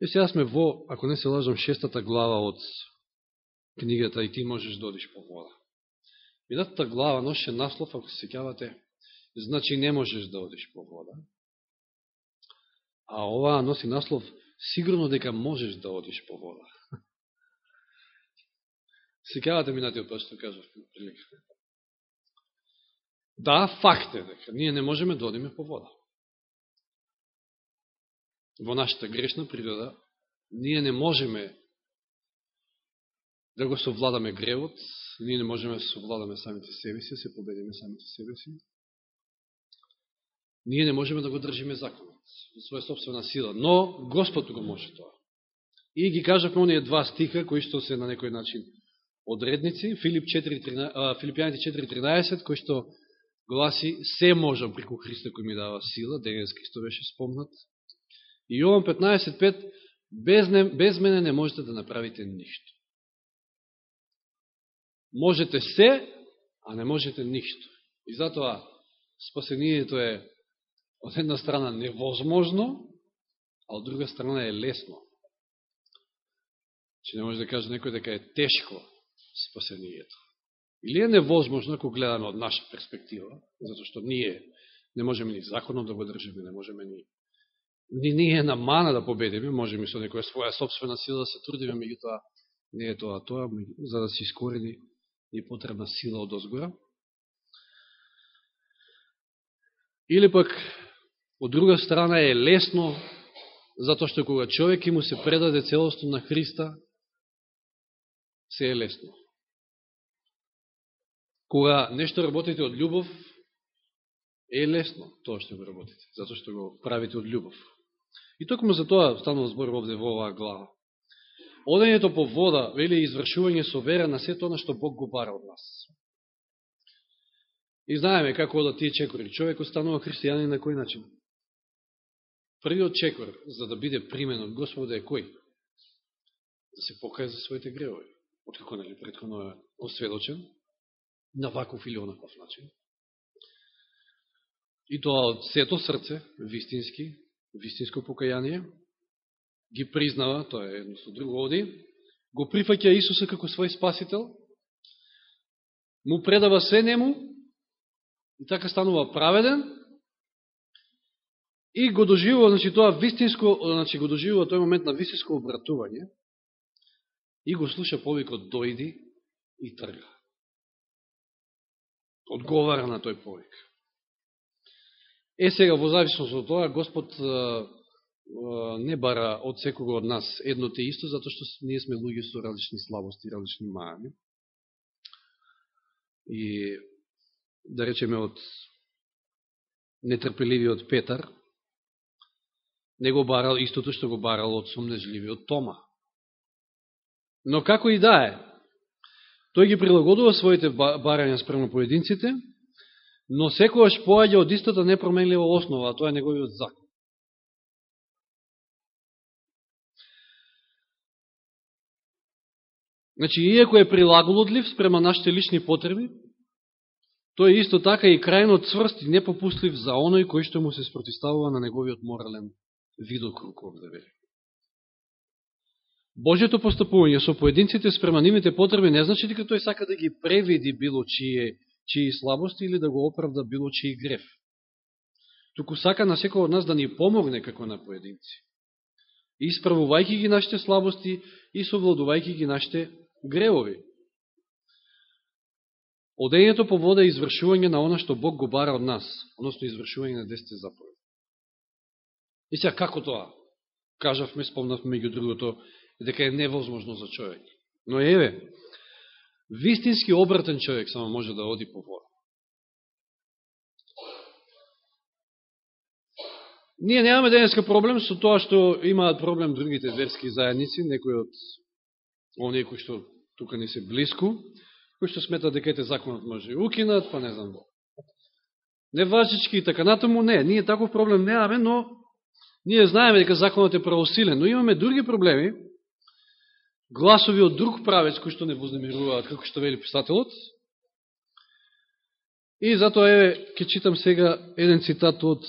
И сега сме во, ако не се лажам, шестата глава од книгата и ти можеш да одиш по вода. Минатата глава ноше наслов, ако се сеќавате, значи не можеш да одиш по вода. А оваа носи наслов, сигурно дека можеш да одиш по вода. Секавате минатиот пат што кажав прилика. Да, факт е дека ние не можеме да одиме по вода. Во нашата грешна природа, ние не можеме да го совладаме гревот, ние не можеме да совладаме самите себе си, да се победиме самите себе си. Ние не можеме да го држиме законот, во своја собствена сила, но Господ го може тоа. И ги кажавме оние два стиха, кои што се на некој начин одредници, Филип 4, Филипјаните 4.13, кој што гласи, се можам преку Христа кој ми дава сила, денес Христо беше спомнат. И Јован 15.5, без, не, без мене не можете да направите ништо. Можете се, а не можете ништо. И затоа спасението е од една страна невозможно, а од друга страна е лесно. Че не може да каже некој дека е тешко спасението. Или е невозможно, ако гледаме од наша перспектива, затоа што ние не можеме ни законот да го држиме, не можеме ни ни е на мана да победиме, можеме со некоја своја собствена сила да се трудиме, меѓутоа не е тоа тоа, за да се искорени е потребна сила од озгора. Или пак, од друга страна е лесно, затоа што кога човек му се предаде целосно на Христа, се е лесно. Кога нешто работите од љубов, е лесно тоа што го работите, затоа што го правите од љубов. И токму за тоа станува да збор овде во оваа глава. Одењето по вода, вели извршување со вера на сето тоа што Бог го бара од нас. И знаеме како одат тие чекори. Човек останува христијанин на кој начин? Првиот чекор, за да биде примен од Господа е кој? Да се покаже за своите гревови. Откако, нали, предходно е осведочен, на ваков или онаков начин. И тоа од сето срце, вистински, вистинско покаяние, ги признава, тоа е едно со друго оди, го прифаќа Исуса како свој спасител, му предава се нему, и така станува праведен, и го доживува, значи тоа вистинско, значи го доживува тој момент на вистинско обратување, и го слуша повикот дојди и трга. Одговара на тој повик. Е сега, во зависност од тоа, Господ не бара од секого од нас едно те исто, затоа што ние сме луѓе со различни слабости, различни мајани. И да речеме од нетрпеливиот Петар, не го барал истото што го барал од сумнежливиот Тома. Но како и да е, тој ги прилагодува своите барања спрема поединците, но секојаш поаѓа од истата непроменлива основа, а тоа е неговиот закон. Значи, иако е прилаголодлив спрема нашите лични потреби, тој е исто така и крајно цврст и непопуслив за оној кој што му се спротиставува на неговиот морален видокруг, овде вери. Божието постапување со поединците спрема нивните потреби не значи дека тој сака да ги превиди било чие, чии слабости или да го оправда било чии греф. Туку сака на секој од нас да ни помогне како на поединци. Исправувајќи ги нашите слабости и совладувајќи ги нашите гревови. Одењето по вода е извршување на она што Бог го бара од нас, односно извршување на десете заповеди. И сега како тоа? Кажавме, спомнавме меѓу другото, дека е невозможно за човек. Но еве, вистински обратен човек само може да оди по вода. Ние немаме денеска проблем со тоа што имаат проблем другите верски заедници, некои од оние кои што тука не се близко, кои што сметат дека ете законот може и укинат, па не знам го. Неважички и така натаму, не, ние таков проблем немаме, но ние знаеме дека законот е правосилен, но имаме други проблеми, гласови од друг правец кои што не вознемируваат, како што вели писателот. И затоа, еве, ќе читам сега еден цитат од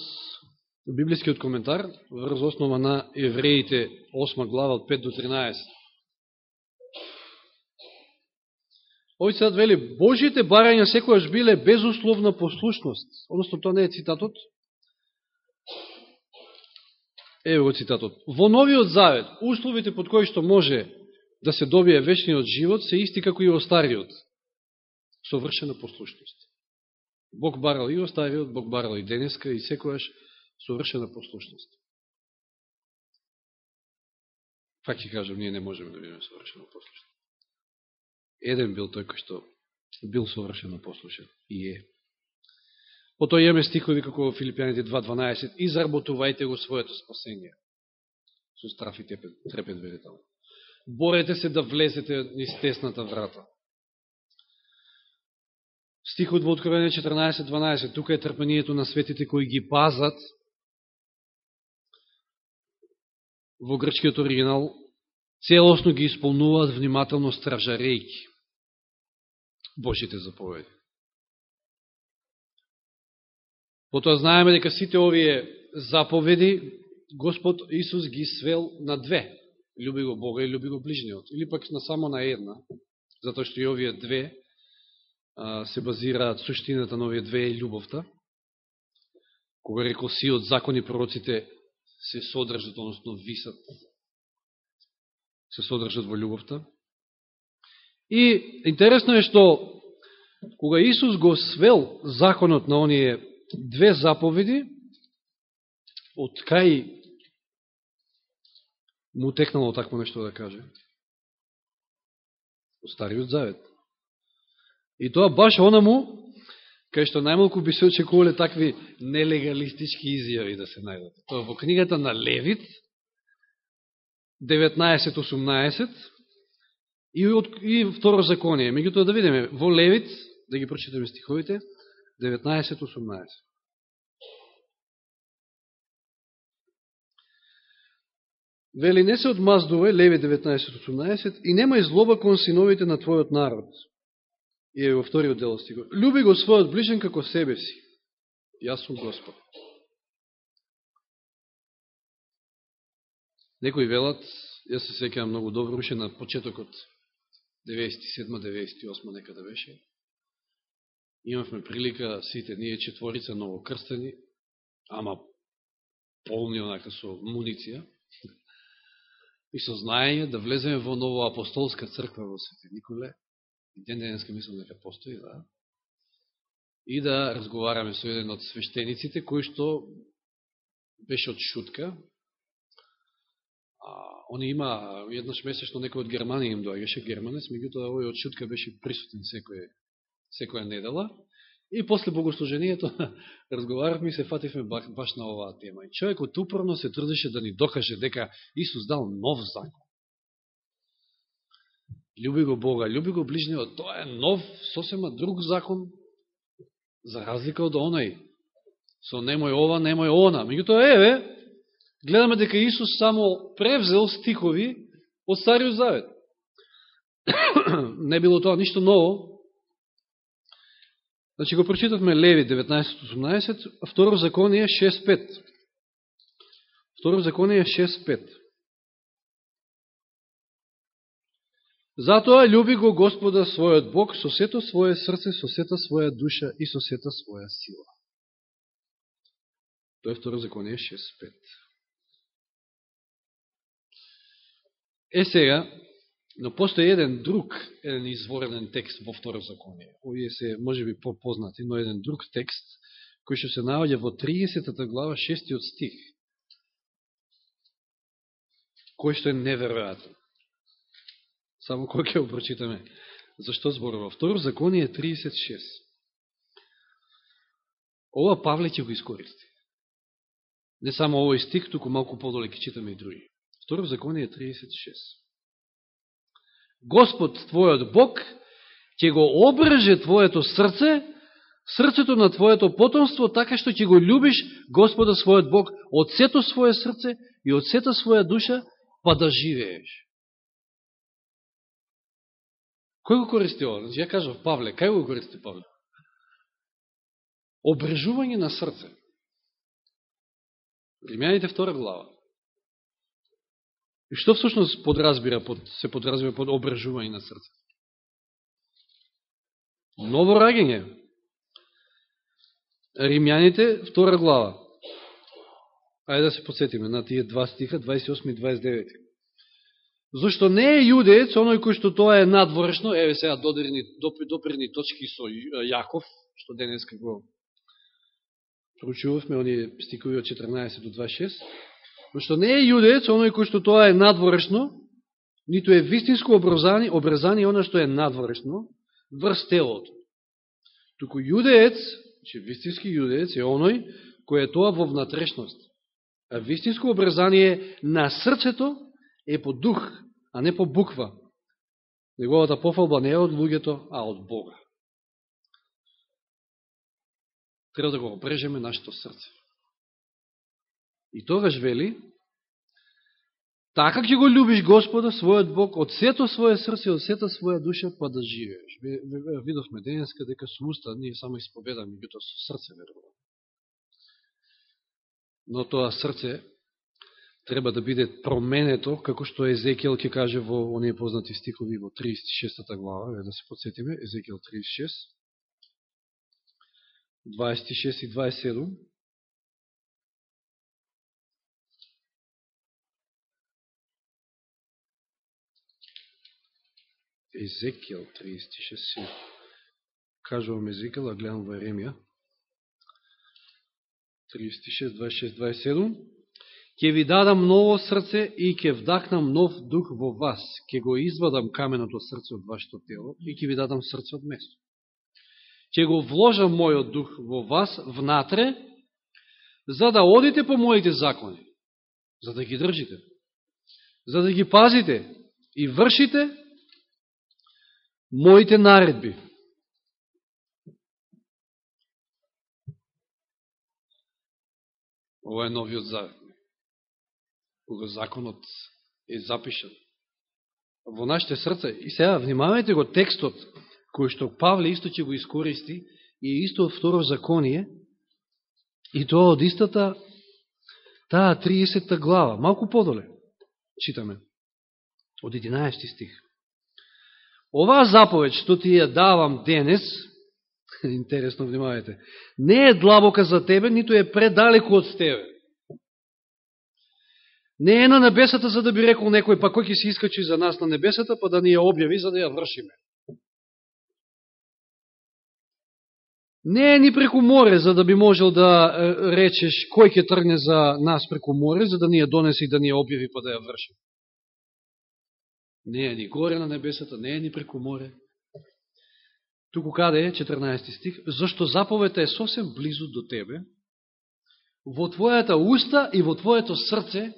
библискиот коментар врз основа на Евреите 8 глава од 5 до 13. Овој цитат вели, Божите барања секојаш биле безусловна послушност. Односно, тоа не е цитатот. Ево го цитатот. Во новиот завет, условите под кои што може да се добие вечниот живот се исти како и во стариот. Совршена послушност. Бог барал и во стариот, Бог барал и денеска и секојаш совршена послушност. Пак ќе кажам, ние не можеме да бидеме совршено послушни. Еден бил тој кој што бил совршено послушен и е. Потоа имаме стихови како во Филипјаните 2.12 и го своето спасение. Со страф и трепет верител. Борете се да влезете из тесната врата. Стихот во Откровение 14.12. Тука е трпението на светите кои ги пазат во грчкиот оригинал целосно ги исполнуваат внимателно стражарејки Божите заповеди. Потоа знаеме дека сите овие заповеди Господ Исус ги свел на две. Люби го Бога и люби го ближниот. Или пак на само на една, затоа што и овие две а, се базираат суштината на овие две е љубовта. Кога рекол си од закони пророците се содржат, односно висат, се содржат во љубовта. И интересно е што кога Исус го свел законот на оние две заповеди, од кај му текнало такво нешто да каже? Од Стариот Завет. И тоа баш онаму, кај што најмалку би се очекувале такви нелегалистички изјави да се најдат. Тоа во книгата на Левит, 19.18, и, и второ законие. Меѓутоа да видиме, во Левит, да ги прочитаме стиховите, 19.18. Вели, не се одмаздувај, Леви 19.18, и нема злоба кон синовите на твојот народ. И е во вториот дел стигот. Люби го својот ближен како себе си. Јас сум Господ. Некои велат, јас се секам многу добро, уште на почетокот 97-98 некада беше. Имавме прилика сите ние четворица ново крстени, ама полни онака со муниција и со знаење да влеземе во ново апостолска црква во Свети Николе, ден денеска мислам дека постои, да, и да разговараме со еден од свештениците, кој што беше од шутка. А, они има еднаш месечно некој од Германија им доаѓаше германец, меѓутоа овој од шутка беше присутен секој, секоја недела. И после богослужението разговаравме и се фативме баш на оваа тема. И човекот упорно се трудеше да ни докаже дека Исус дал нов закон. Люби го Бога, люби го ближниот, тоа е нов, сосема друг закон, за разлика од онај. Со немој ова, немој она. Меѓутоа, еве, гледаме дека Исус само превзел стихови од Стариот Завет. Не било тоа ништо ново. Значи го прочитавме Леви 19.18, второ законие 6.5. Второ законие 6.5. Затоа люби го Господа својот Бог со сето своје срце, со сета своја душа и со сета своја сила. Тоа е второ законие 6.5. Е сега, но постои еден друг, еден изворен текст во второ законие. Овие се, може би, попознати, но еден друг текст, кој што се наоѓа во 30 глава, 6 стих, кој што е неверојатен. Само кој ќе го прочитаме. Зашто зборува? Второ е 36. Ова Павле ќе го искористи. Не само овој стих, туку малку подоле ќе читаме и други. Второ е 36. Господ твојот Бог ќе го обрже твоето срце, срцето на твоето потомство, така што ќе го любиш Господа својот Бог од сето своје срце и од сета своја душа, па да живееш. Кој го користи ова? Значи, ја кажав Павле, кај го користи Павле? Обрежување на срце. Римјаните втора глава. И што всушност подразбира, под, се подразбира под обрежување на срце? Ново раѓање. Римјаните, втора глава. Ајде да се подсетиме на тие два стиха, 28 и 29. Зошто не е јудеец, оној кој што тоа е надворешно, еве сега додирни, допирни точки со Јаков, што денес како проучувавме, оние стикови од 14 до 26, но што не е јудеец, оној кој што тоа е надворешно, ниту е вистинско образание, образание оно што е надворешно, врз телото. Туку јудеец, че вистински јудеец е оној кој е тоа во внатрешност. А вистинско обрезание на срцето е по дух, а не по буква. Неговата пофалба не е од луѓето, а од Бога. Треба да го обрежеме нашето срце. И тогаш вели, така ќе го любиш Господа, својот Бог, од сето своје срце, од сета своја душа, па да живееш. Видовме денеска дека со уста ние само исповедаме, бито со срце веруваме но тоа срце треба да биде променето, како што Езекијал ќе каже во оние познати стихови во 36 глава, да се подсетиме, Езекијал 36, 26 и 27. Езекијал 36, кажувам Езекијал, а гледам во Еремија. 36, 26, 27. Ке ви дадам ново срце и ке вдахнам нов дух во вас. Ке го извадам каменото срце од вашето тело и ке ви дадам срце од место. Ке го вложам мојот дух во вас внатре, за да одите по моите закони, за да ги држите, за да ги пазите и вршите моите наредби. Ова е новиот завет. Кога законот е запишан во нашите срца. И сега внимавајте го текстот, кој што Павле исто ќе го искористи, и исто второ законие, и тоа од истата, таа 30 глава, малку подоле, читаме, од 11 стих. Оваа заповед што ти ја давам денес, Интересно, внимавајте. Не е длабока за тебе, ниту е предалеку од тебе. Не е на небесата за да би рекол некој, па кој ќе се искачи за нас на небесата, па да ни ја објави за да ја вршиме. Не е ни преку море, за да би можел да речеш кој ќе тргне за нас преку море, за да ни ја донесе и да ни ја објави, па да ја врши. Не е ни горе на небесата, не е ни преку море. Туку каде е 14 стих? Зашто заповета е сосем близу до тебе, во твојата уста и во твоето срце,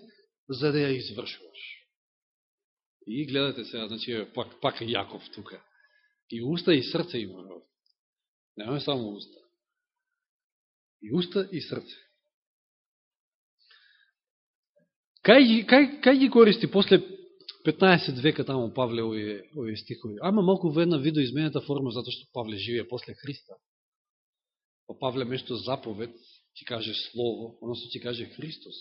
за да ја извршуваш. И гледате сега, значи, пак, пак Јаков тука. И уста и срце има. Немаме само уста. И уста и срце. Кај, кај, кај ги користи после 15 века таму Павле овие, овие стихови. Ама малку во една видоизменета форма, затоа што Павле живее после Христа. Па Павле место заповед ти каже Слово, односно ти каже Христос.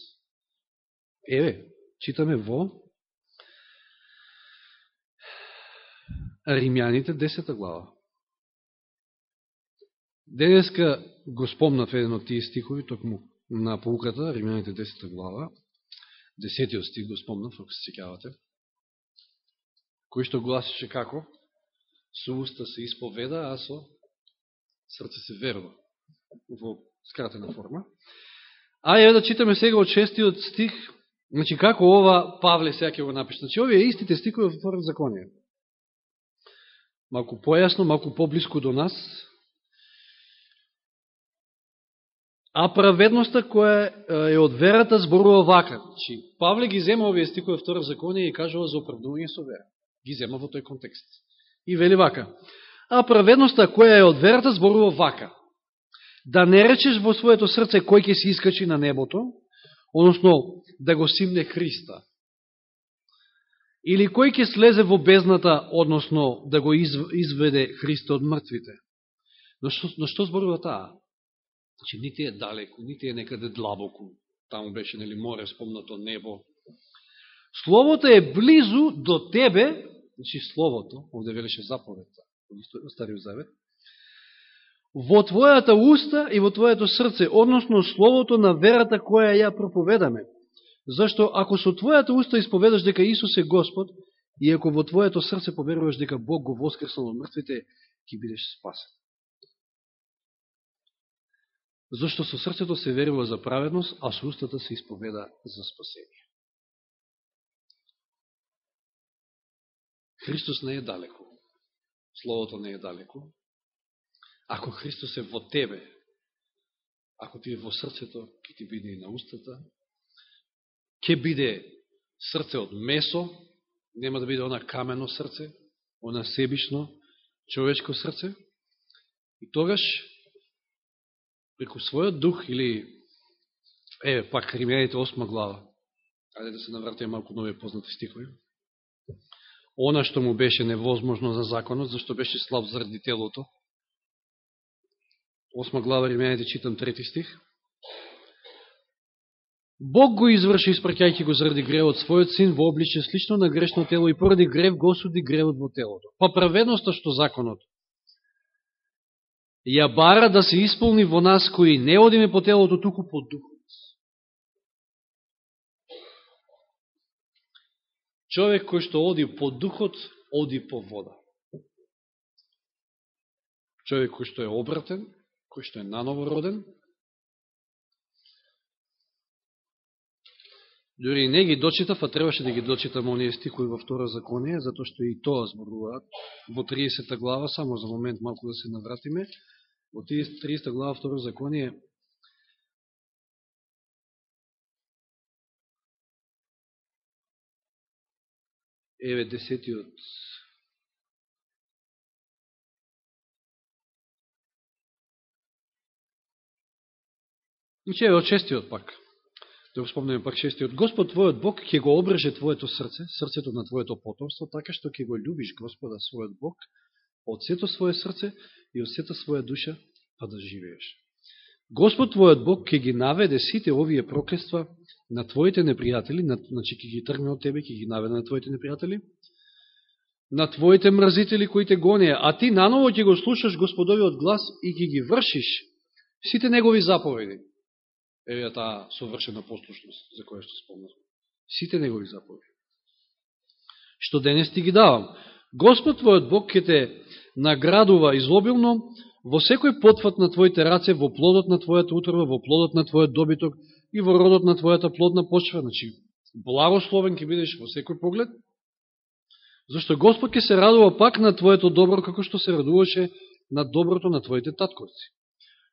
Еве, читаме во Римјаните 10 глава. Денеска го спомнав еден од тие стихови, токму на полуката, Римјаните 10 глава, десетиот стих го спомнав, ако се секјавате кој што гласише како? Со уста се исповеда, а со срце се верува. Во скратена форма. А ја да читаме сега од шестиот стих, значи како ова Павле сега ќе го напише. Значи овие истите стихови во второто законие. Малку појасно, малку поблиску до нас. А праведноста која е од верата зборува вака. Значи, Павле ги зема овие стихови во второто законие и кажува за оправдување со вера ги зема во тој контекст. И вели вака. А праведноста која е од верата зборува вака. Да не речеш во своето срце кој ќе се искачи на небото, односно да го симне Христа. Или кој ќе слезе во бездната, односно да го изведе Христа од мртвите. Но што, но што зборува таа? Значи, нити е далеку, нити е некаде длабоко. таму беше нели море, спомнато небо. Словото е близу до тебе, значи Словото, овде велеше заповедта, во Стариот Завет, во твојата уста и во твоето срце, односно Словото на верата која ја проповедаме. Зашто ако со твојата уста исповедаш дека Исус е Господ, и ако во твоето срце поверуваш дека Бог го воскреснал од мртвите, ќе бидеш спасен. Зашто со срцето се верува за праведност, а со устата се исповеда за спасение. Христос не е далеко. Словото не е далеко. Ако Христос е во тебе, ако ти е во срцето, ќе ти биде и на устата, ќе биде срце од месо, нема да биде она камено срце, она себишно, човечко срце, и тогаш, преку својот дух, или, е, пак, Римејаните 8 глава, ајде да се навратиме малку нови познати стихови, она што му беше невозможно за законот, зашто беше слаб заради телото, Осма глава Римејаните да читам трети стих, Бог го изврши испраќајќи го заради гревот својот син во обличе слично на грешно тело и поради грев го осуди гревот во телото. Па праведноста што законот ја бара да се исполни во нас кои не одиме по телото, туку по духот. Човек кој што оди по духот, оди по вода. Човек кој што е обратен, кој што е наново роден, Дори не ги дочитав, а требаше да ги дочитам оние стихови во втора законие, затоа што и тоа зборуваат во 30 глава, само за момент малку да се навратиме. Во 30 глава втора законие еве десетиот. Значи, еве од шестиот пак. Да го спомнеме пак шестиот, Господ твојот Бог ќе го обрже твоето срце, срцето на твоето потомство, така што ќе го любиш Господа својот Бог од сето своје срце и од сета своја душа, па да живееш. Господ твојот Бог ќе ги наведе сите овие проклества на твоите непријатели, значи ќе ги тргне од тебе, ќе ги наведе на твоите непријатели, на твоите мразители кои те гонеа, а ти наново ќе го слушаш Господовиот глас и ќе ги вршиш сите негови заповеди еве таа совршена послушност за која што спомнав. Сите негови заповеди. Што денес ти ги давам. Господ твојот Бог ќе те наградува изобилно во секој потфат на твоите раце, во плодот на твојата утрва, во плодот на твојот добиток и во родот на твојата плодна почва. Значи, благословен ќе бидеш во секој поглед, зашто Господ ќе се радува пак на твоето добро, како што се радуваше на доброто на твоите татковци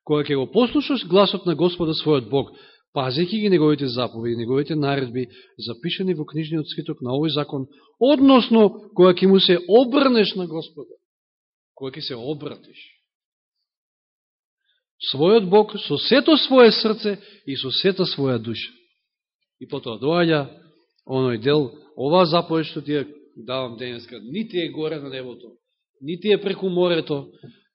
кога ќе го послушаш гласот на Господа својот Бог, пазејќи ги неговите заповеди, неговите наредби, запишани во книжниот свиток на овој закон, односно кога ќе му се обрнеш на Господа, кога ќе се обратиш. Својот Бог со сето своје срце и со сета своја душа. И потоа доаѓа оној дел, ова заповед што ти ја давам денеска, нити е горе на небото, нити е преку морето,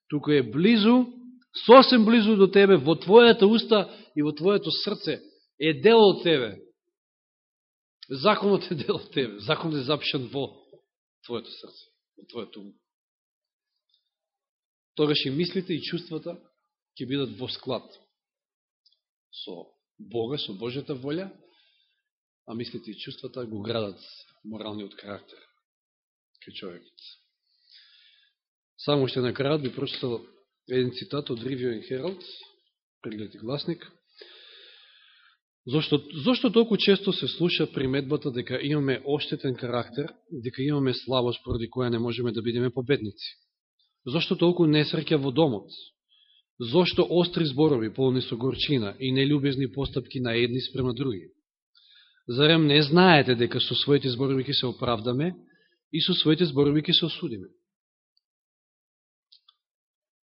туку е близу сосем близу до тебе, во твојата уста и во твоето срце, е дел од тебе. Законот е дел од тебе. Законот е запишан во твоето срце, во твоето ум. Тогаш и мислите и чувствата ќе бидат во склад со Бога, со Божјата волја, а мислите и чувствата го градат моралниот карактер кај човекот. Само уште на крајот би прочитал еден цитат од Review Хералд, Herald, преглед и гласник. Зошто, зошто толку често се слуша приметбата дека имаме оштетен карактер, дека имаме слабост поради која не можеме да бидеме победници? Зошто толку несреќа во домот? Зошто остри зборови, полни со горчина и нелюбезни постапки на едни спрема други? Зарем не знаете дека со своите зборови ќе се оправдаме и со своите зборови ќе се осудиме?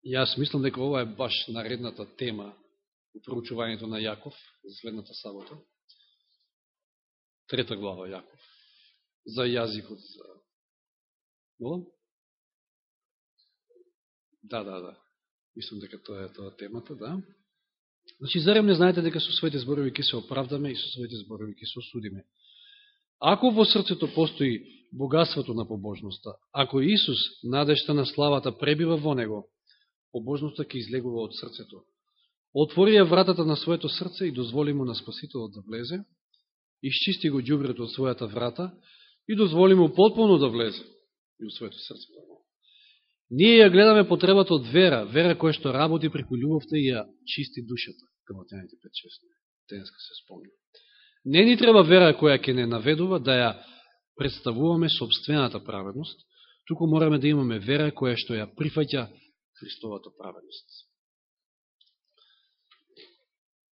Јас мислам дека ова е баш наредната тема у проучувањето на Јаков за следната сабота. Трета глава Јаков. За јазикот. За... Молам? Да, да, да. Мислам дека тоа е тоа темата, да. Значи, зарем не знаете дека со своите зборови ќе се оправдаме и со своите зборови ќе се осудиме. Ако во срцето постои богатството на побожноста, ако Исус, надешта на славата, пребива во него, побожноста ќе излегува од срцето. Отвори ја вратата на своето срце и дозволи му на Спасителот да влезе, изчисти го джубрето од својата врата и дозволи му потполно да влезе и од своето срце. Ние ја гледаме потребата од вера, вера која што работи преку љубовта и ја чисти душата, Галатјаните 5.6. Денеска се спомня. Не ни треба вера која ќе не наведува да ја представуваме собствената праведност, туку мораме да имаме вера која што ја прифаќа Христовата праведност.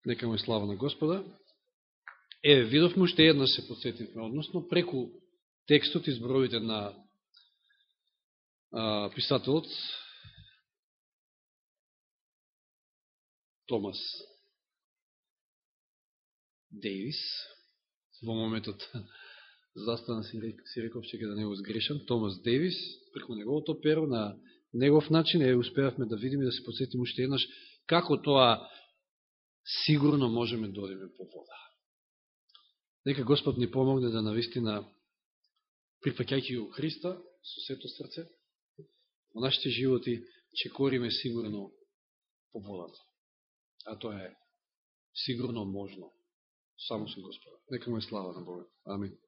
Нека му е слава на Господа. Е, видовме уште една се подсетивме, односно преку текстот и зборовите на а, писателот Томас Дейвис, во моментот застана си, си реков че да не го сгрешам, Томас Дейвис, преку неговото перо, на негов начин, е, успеавме да видиме да се подсетиме уште еднаш, како тоа сигурно можеме да одиме по вода. Нека Господ ни помогне да навистина, припакјајќи го Христа со сето срце, во нашите животи чекориме сигурно по водата. А тоа е сигурно можно само со Господа. Нека му е слава на Бога. Амин.